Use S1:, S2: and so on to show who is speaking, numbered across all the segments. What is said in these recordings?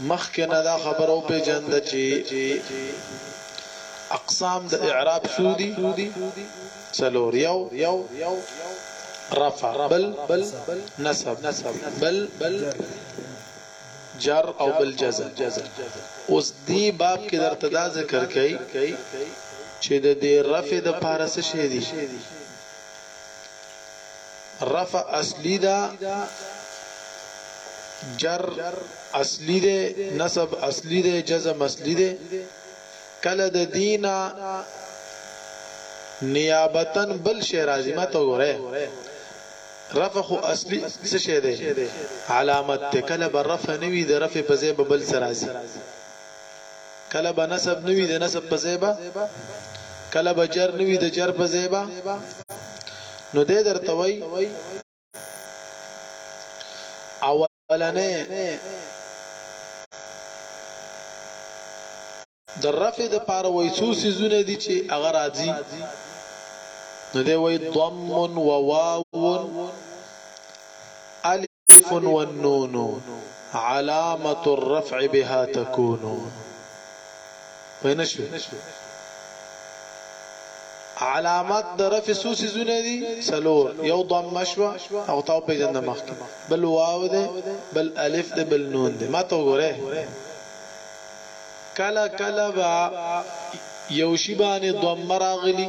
S1: مخکې نه دا خبره وپېژنده چې اقسام د اعراب څو دي څلور یو رفع بل نسب بل جر او بل جزم اوس دی باب کې درته دا ذکر کړي چې د دې رفع د پارس شې دي رفع اصلی دا جر اصلی دے نصب اصلی دے جزم اصلی دے کله د دینا نیابتن بل شی راځي ما ته وګوره رفع خو اصلي څه شی دی علامت ته کله به رفع نوي د رفع په ځای به بل سره راځي کله به نسب نوی د نسب په ځای به کله به جر نوی د جر په ځای به نو دې درته وای اولنې د رفع د پاره وای څو سيزونه دي چې هغه راځي نو دی وای ضم و واو الف الف والنون علامة الرفع بها تكون فنشو علامات د رفع سو سيزونه دي سلور یو ضم شوا او تاو پیجن د مخ بل واو ده بل الف ده بل نون ده ما تو ګوره کلا کلا با یو شی باندې ضم راغلی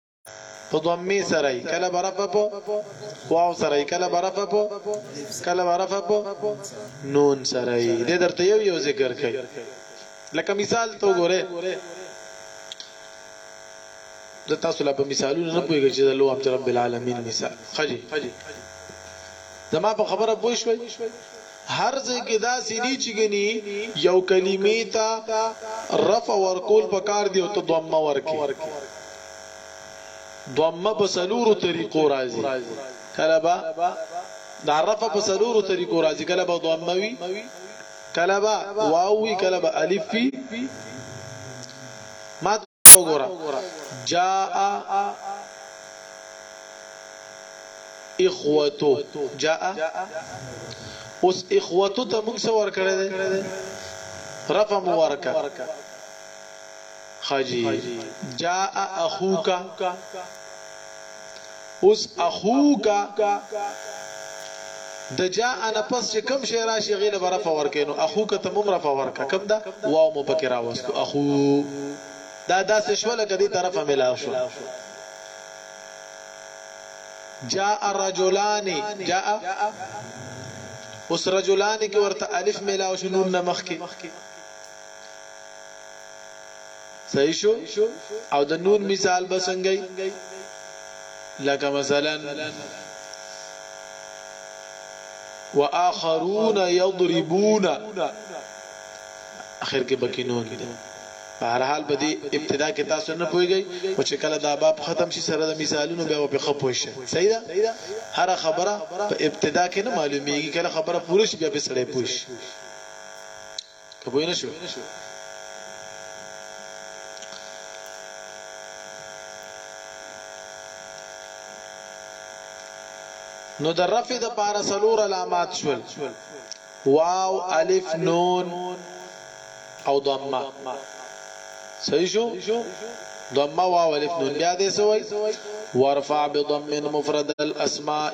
S1: په ضمه سره کله برف په واو سره کله برف په کله برف په نون سره دې درته یو یو ذکر کړي لکه مثال تو ګوره د تاسو لا په مثالونو نه پوهیږئ چې د لوام رب العالمین مثال خجی زما په خبره پوه شوي هر ځای کې داسې دي چې ګني یو کلمې ته رفع ورکول پکار دي او ته ضمه ورکې. ضمه په څلورو طریقو راځي. کله به دا رفع په څلورو طریقو راځي، کله به ضمه وي، کله به واو وي، کله به الف وي. ما هلته وګوره جاء اخوتو جاء اوس اخوتو ته موږ څه ور کړی دی رفع مبارکه خاجی جاء اخوکا اوس اخوک د جاء نه پس چې کوم شی راشي هغې له به رفع ورکوې نو اخوک ته مو هم رفع ورکړه کوم ده واو مو پکې راوستو اخو دا داسې شوه لکه دې ته رفع ملاو شوه جاء الرجلان جاء اوس رجلان کې ورته الف ملاو شو نون نه مخکې صحیح شو او د نون مثال به څنګه لکه مثلا واخرون يضربون اخر کې بکی نون دی په هر حال په دې ابتدا کې تاسو نه پويږئ او چې کله دا باب ختم شي سره د مثالونو بیا په خپو شي صحیح ده هر خبره په ابتدا کې نه معلومیږي کله خبره پوره شي بیا په سړې پوښي ته پوه نه شوې نو د رفع د پاره سلور علامات شول واو الف نون او ضمه صحیح شو ضمه واو الف نون بیا دې سوې وارفع بضم مفرد الاسماء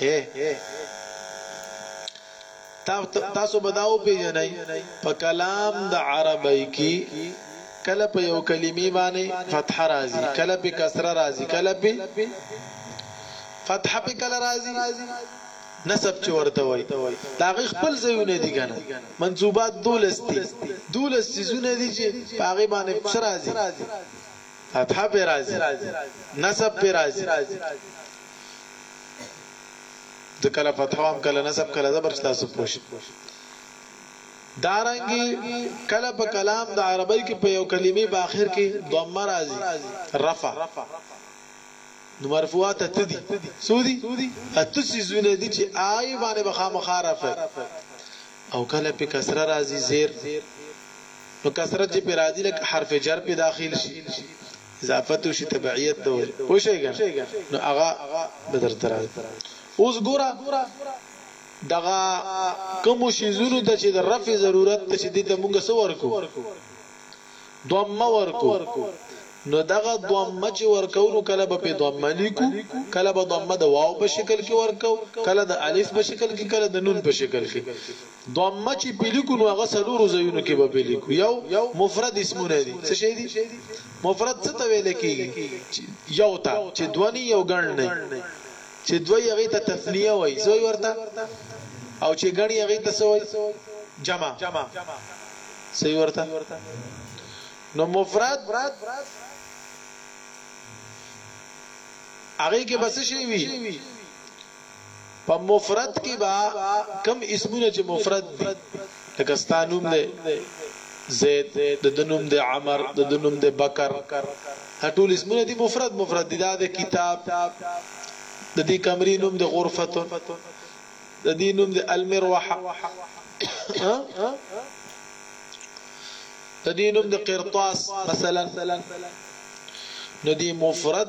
S1: اے تاسو به دا وپیژنئ په کلام د عربی کې کله په یو کلمې باندې فتح راځي کله په کسره راځي کله په فتح په کله راځي نسب چې ورته وای دا غي خپل زيونه دي کنه منصوبات دولس دي دولس سيزونه دي چې پاغي باندې سرازي فتح په راځي نسب په راځي د کله فتحوام کله نسب کله زبر تاسو پوښ دارنګي کله په کلام د عربی کې په یو کلمې په اخر کې ضمه راځي رفع نو مرفوعات تدي سودي اتسي زونه دي چې آی باندې بخا مخارف او کله په کسره راځي زیر نو کسره چې په راځي لکه حرف جر په داخل شي اضافت وشي تبعیت ته وایي پوه شوې کنه نو هغه به درته راځي اوس ګوره دغه کوم شیزونو ته چې د رفع ضرورت ته چې دي ته موږ څه ورکو ضمه ورکو نو دغه ضمه چې ورکو نو کله به په ضمه لیکو کله به ضمه د واو په شکل کې ورکو کله د الف په شکل کې کله د نون په شکل کې ضمه چی پی لیکو نو هغه څلورو ځایونو کې به پی لیکو یو مفرد اسمونه دي څه شي دي مفرد څه ته ویل کیږي یو تا چې دونی یو ګڼ نه چې دوی هغه ته تثنیه وای سوی ورته او چې ګڼ هغه ته سوی جمع سوی ورته نو مفرد هغه کې بس شي وي په مفرد کې به کوم اسمونه چې مفرد دي لکه ستا نوم دی زید د د نوم دی عمر د د نوم دی بکر دا ټول اسمونه دي مفرد مفرد دي دا د کتاب د دې کمرې نوم دی غرفه د دې نوم دی المروحه د دې نوم دی قرطاس مثلا نو دی مفرد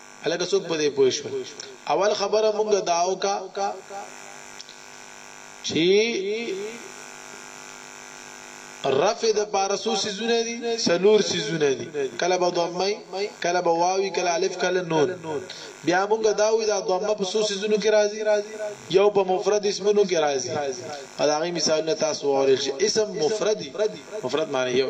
S1: هلکه څوک په دې پوه شول اول خبره مونږ دا وکا چې رفع د بارسو سيزونه دي سلور سيزونه دي کله به ضمه کله به واوي کله الف کله نون بیا موږ دا وی دا ضمه په سو سيزونو کې راځي یو په مفرد اسمونو کې راځي او دا غي مثالونه تاسو اورل شي اسم مفردي مفرد معنی یو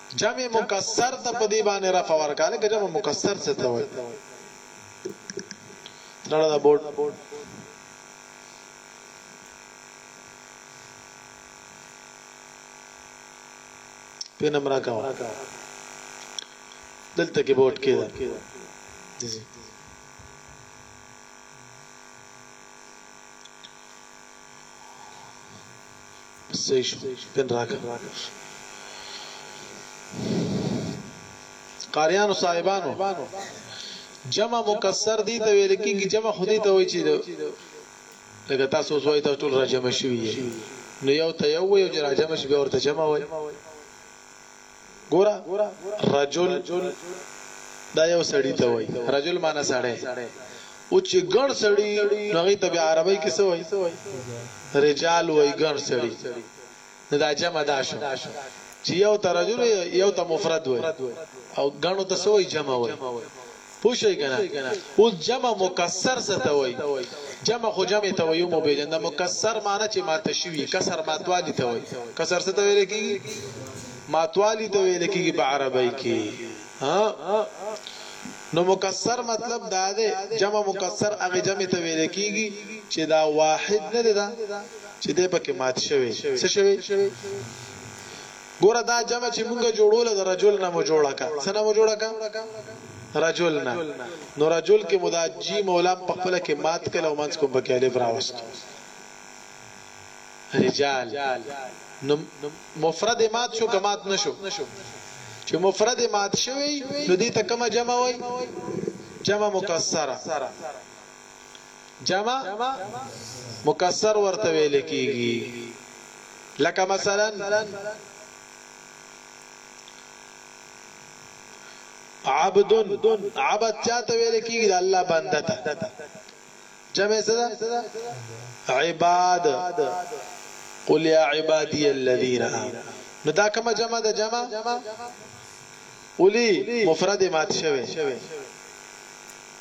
S1: جمع مکسر ته په دې باندې رفع ورکا لکه جمع مکسر څه ته وایي ترړه دا بورډ په نمبر راکاو دلته کې بورډ کې ده صحیح شو پن راکړه قاریانو صاحبانو جمع مکسر دي ته ویل کیږي جمع خودي ته وایي چې لکه تاسو زوی ته ټول راجمع شوی نو یو ته یو یو راجمع شي به ورته جمع وایي ګوره رجل دا یو سړی ته وای رجل معنی سړی او چې ګڼ سړی نو هغه ته بیا عربی کې څه وای رجال وای ګڼ سړی نو دا جمع دا شو چې یو ته رجل یو ته مفرد وای او ګڼو ته څه وای جمع وای پوه شوئ که نه؟ اوس جمع مکسر څه ته وایي؟ جمع خو جمع ته وایي ومو پېژنده، مکسر معنی چې ماته شوي، کسر ماتوالي ته وایي. کسر څه ته ویل کېږي؟ ماتوالي ته ویل کېږي په عربۍ کې. ها؟ نو مکسر مطلب دا دی، جمع مکسر هغې جمع ته ویل کېږي چې دا واحد نه دی دا چې دی په کې مات شوی. څه شوی؟ ګوره دا جمع چې مونږ جوړوله د رجل نه مو جوړه کا څه نه مو جوړه کا رجل نه نو رجل کې مدا جی مولام په خپل کې مات کله او منځ کوم په کې الف راوست رجال نو مفرد مات شو کمات نشو چې مفرد مات شوی نو دې ته کومه جمع وای جمع مکسره جمع مکسر ورته ویل کیږي لکه مثلا عبد عبد چاته ویل کیږي الله بنده ته جمع څه ده عباد قل يا عبادي الذين نو دا کومه جمع ده جمع ولي مفرد مات شوی؟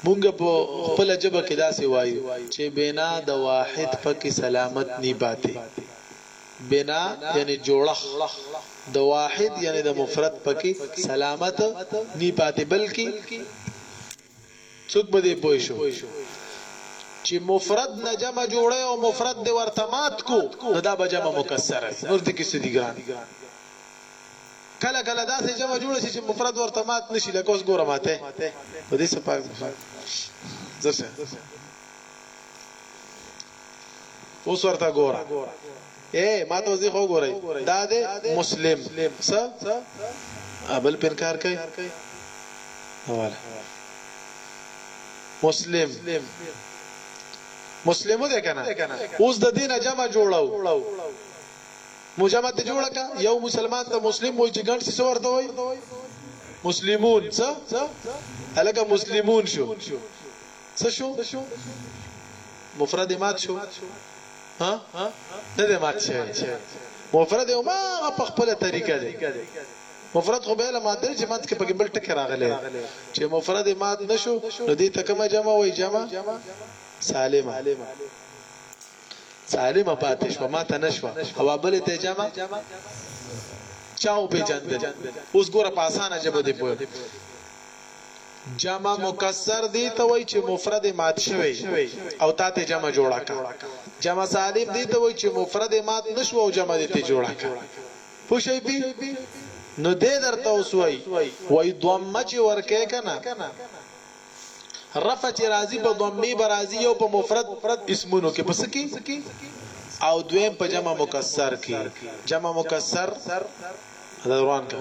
S1: مونږ په خپله ژبه کې داسې وايو چې بنا د واحد پکې سلامت ني پاتې. بنا يعنې جوړښت د واحد يعنې د مفرد پکې سلامت ني پاتې بلکې. څوک په دې پوه شو چې مفرد نه جمع جوړی او مفرد دې ورته مات کو نو دا به جمع مکسره وي نور دې کې څه دي ګران کله کله داسې جمع جوړ شي چې مفرد ورته مات نشي لکه اوس ګوره ماته په دې څه پاک ځسه اوس ورته ګوره ای ما توضیح خو وګورئ دا دی مسلم څه ابل پن کار کوي حواله مسلم مسلمو ده کنه اوس د دینه جمع جوړاو مجمد جوړه کا یو مسلمان ته مسلم وای چې ګڼ څه ورته وای مسلمون څه الګه مسلمون شو څه شو مفرد مات شو ها نه ده مات شوی مفرد یو ما په خپل طریقه دی مفرد خو به له ماده چې مات کې په بل ټکی راغلی چې مفرد مات نشو نو دې ته کومه جمع وای جمع سالمه سالمه پاتې شو مات نشو او بل ته جمع چاو په جندل اوس ګوره په اسانه جبه دی په جمع مکسر دې ته وایي چې مفرد مات شوی او تا ترې جمع جوړه کړه. جمع سالم دې ته وایي چې مفرد مات نه شو او جمع دې ترې جوړه کړه. پوه شوئ پرې؟ نو دی درته اوس وایي، وایي ضمه چې ورکوې که نه، رفع چې راځي په ضمې به راځي، یو په مفرد اسمونو کې، په څه کې؟ او دویم په جمع مکسر کې. جمع مکسر دا روان کړه.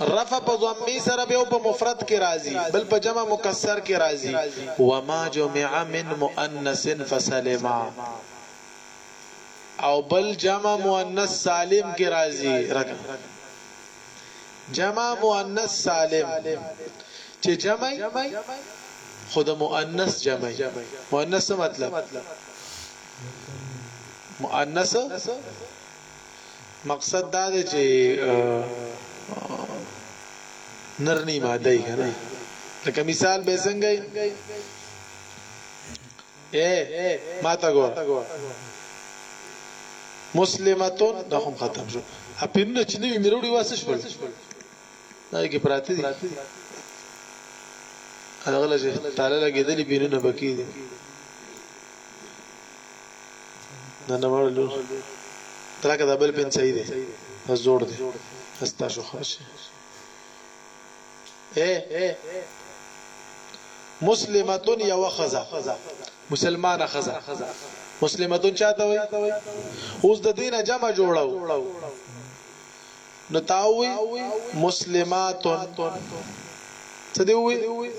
S1: رفع په ضمي سره به او په مفرد کې راځي بل په جمع مکسر کې راځي وما جمع من مؤنث فسلما او بل جمع مؤنث سالم کې راځي رکه جمع مؤنث سالم چې جمع خود مؤنث جمع مؤنث مطلب مؤنث مقصد دا دی چې نرنی ماده یې کنه لکه مثال به څنګه اے ما تا ګور مسلمتون دا هم ختم شو اپینونه چې نوی مروړي واسه شول دا کې پراته دي هغه لږه تاله لګېدلې بینونه بکی دي نه نه وړل ترکه دا بل پین صحیح دی بس جوړ دی استا شو خاصه اے مسلمتون یا وخزا مسلمانه خزا مسلمتون چاته وي اوس د دینه جمع جوړو نو تا ووی مسلماتن څه دی ووی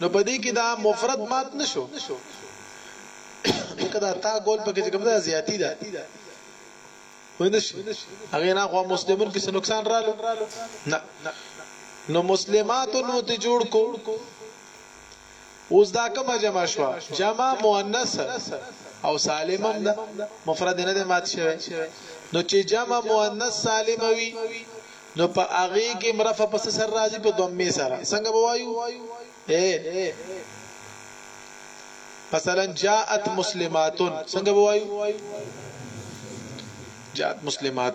S1: نو په دې کې دا مفرد مات نشو لکه دا تا ګول پکې چې کوم دا زیاتی ده ونش هغه نه خو مسلمون کې څه نقصان رالو نه نو مسلماتن وت جوړ کو اوس دا کومه جمع شوه جمع مؤنث او سالم هم ده مفرد نه ده مات شوی نو چې جمع مؤنث سالم وي نو په هغه کې مرفع پس سر راځي په ضمه سره څنګه بوایو اے مثلا جاءت مسلمات څنګه بوایو جاءت مسلمات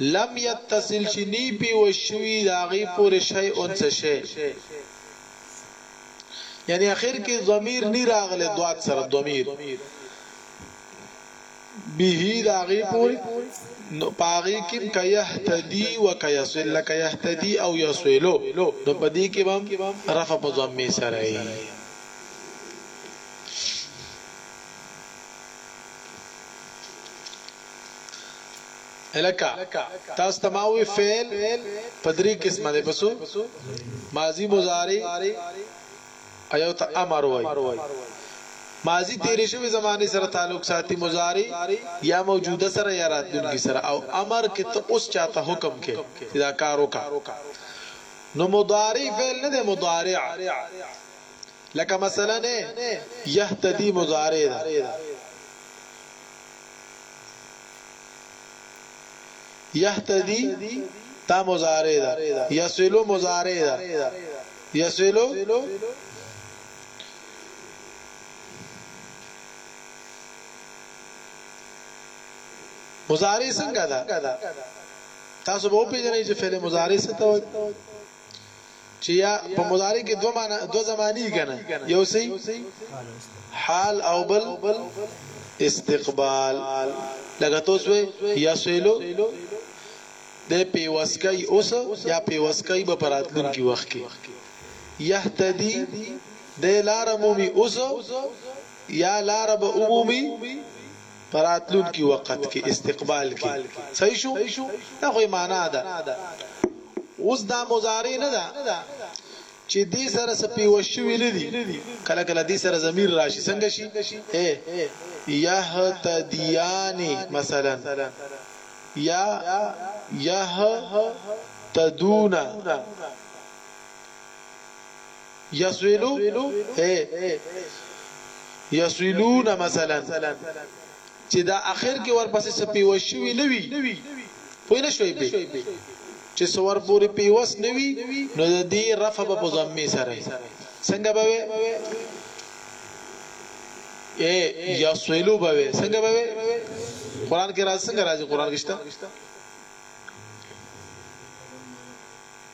S1: لم يتصل چی نی پیوست شوی د هغی پوری شیء څه شی یعنی اخر کی ضمیر نی راغلی ضاد سره ضمیر به د هغی پوری نو پاغی کیم که یهتدی و که یصل لکه یهتدی او یصلو نو پدی کی بم رفع په ضمه سره ای هلکه تاسو ته ما ووی فعل په دری قسمه دی په څو ماضی مضارع ایو ته امر وای ماضی تیر شوی زمانه سره تعلق ساتي مضارع یا موجوده سره یا راتلونکي سره او امر کې ته اوس چاته حکم کې دا کار وکا نو مضارع فعل نه دی مضارع لکه مثلا نه يهتدي مضارع ده يهتدي دا مضارع ده يصل مضارع ده يصل مضارع څنګه ده تاسو به پیژنئ چې فعل مضارع څه ته وایي چې يا په مضارع کې دوه معنی دوه زمانی کنه یو سی حال او بل استقبال لکه توسوي یصلو د پیوسکای اوس یا پیوسکای به پراتلونکي وخت کې یهتدی د لار عمومي اوس یا لار به عمومي په راتلونکي وقت کې، استقبال کې، صحیح شو؟ دا خو یې مانا ده. اوس دا مضارع نه ده چې دې سره څه پیوست شوي نه دي، کله کله دې سره ضمیر راشي، څنګه شي؟ یهتدیان مثلا یا یهتدون. يسولو هي يسولون مثلا چې دا اخر کې ورپسې څه پیوس شوي نه وي پوه نه شوي به چې سور پوری پیوس نه وي نو د دې رفع به په ضمه سره څنګه به وي اے یسولو به وي څنګه به وي قران کې راځي څنګه راځي قران کې شته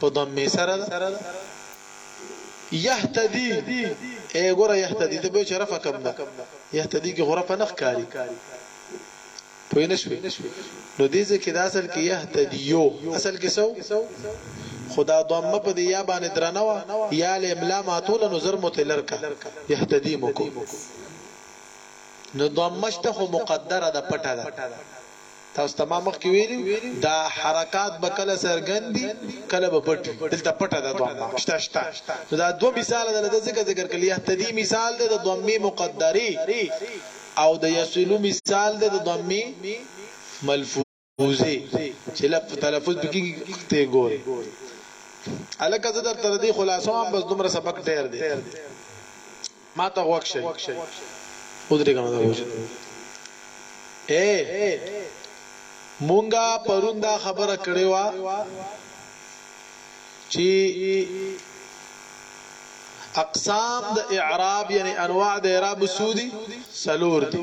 S1: په ضمه سره يهتدي اي ګوره يهتدي ته به چې رفع کم ده يهتدي کې غرفه نخ کاری پوه نه شوي نو دې ځکه دا اصل کې يهتديو اصل کې سو خدا ضمه په دې یا باندې درنه وا یا له املا ماتول نو زر متلر کا يهتدي مو کو نو ضمه شته خو مقدره ده پټه ده تاسو ته ما مخکې ویلي وو دا حرکات به کله څرګند وي کله به پټ وي، دلته پټه ده ضمه شته شته نو دا دوه مثاله دلته ځکه ذکر کړل یهتدي مثال دی د ضمې مقدرې او د یصلو مثال دی د ضمې ملفوظې چې لفظ تلفظ به کېږي ته ګورې هلکه زه درته د دې خلاصه وایم بس دومره سبق ډېر دی. ما ته غوږ شئ ودرېږه نو دا به وشي اې مونږ پرون دا خبره کړې وه چې اقسام د اعراب یعنی انواع د اعراب سودی سلور دي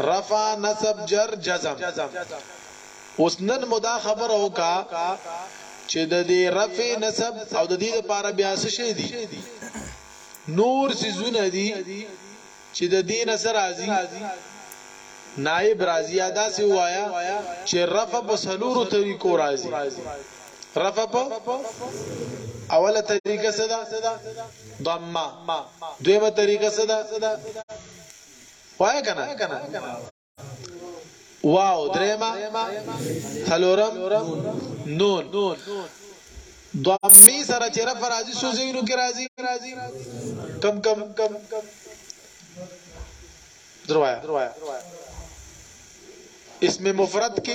S1: رفع نصب جر جزم اوس نن مدا خبره وکا چې د دې رفع نسب او د دې لپاره بیا څه شي دي نور څیزونه دي چې د دې نه څه راځي نائب راځي یا داسې ووایه چې رفع په څلورو طریقو راځي رفع په اوله طریقه څه ده ضمه دویمه طریقه څه ده وایه کنه واو درېما څلورم نون دوامي سره چې رفع راځي سو زینو کې راځي کم کم کم دروایا اسم مفرد کې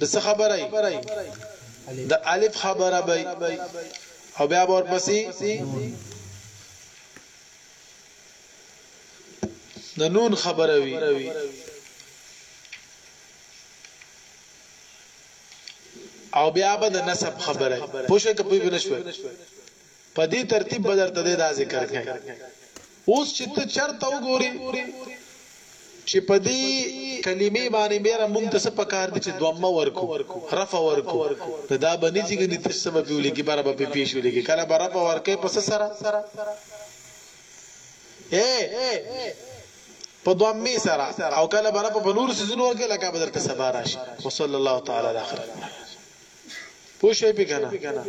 S1: د څه خبره ای د الف خبره به او بیا ور پسې د نون خبره وی او بیا به د نسب خبره پوښه کپی بنشوي په دې ترتیب به درته دی دا ذکر کړي اوس چې ته چرته وګوري چې په دې کلمې باندې بیا موږ ته څه پکار دي چې دومه ورکو رفع ورکو دا به نه ځګنی ته سبب یو لګي بار به په پیښو لګي کله به رفع ورکې پس سره اے په دومه سره او کله به رفع په نور سيزونو ورکې لکه بدر ته سبا راشي وصلی الله تعالی علیه وسلم پوښې پی کنه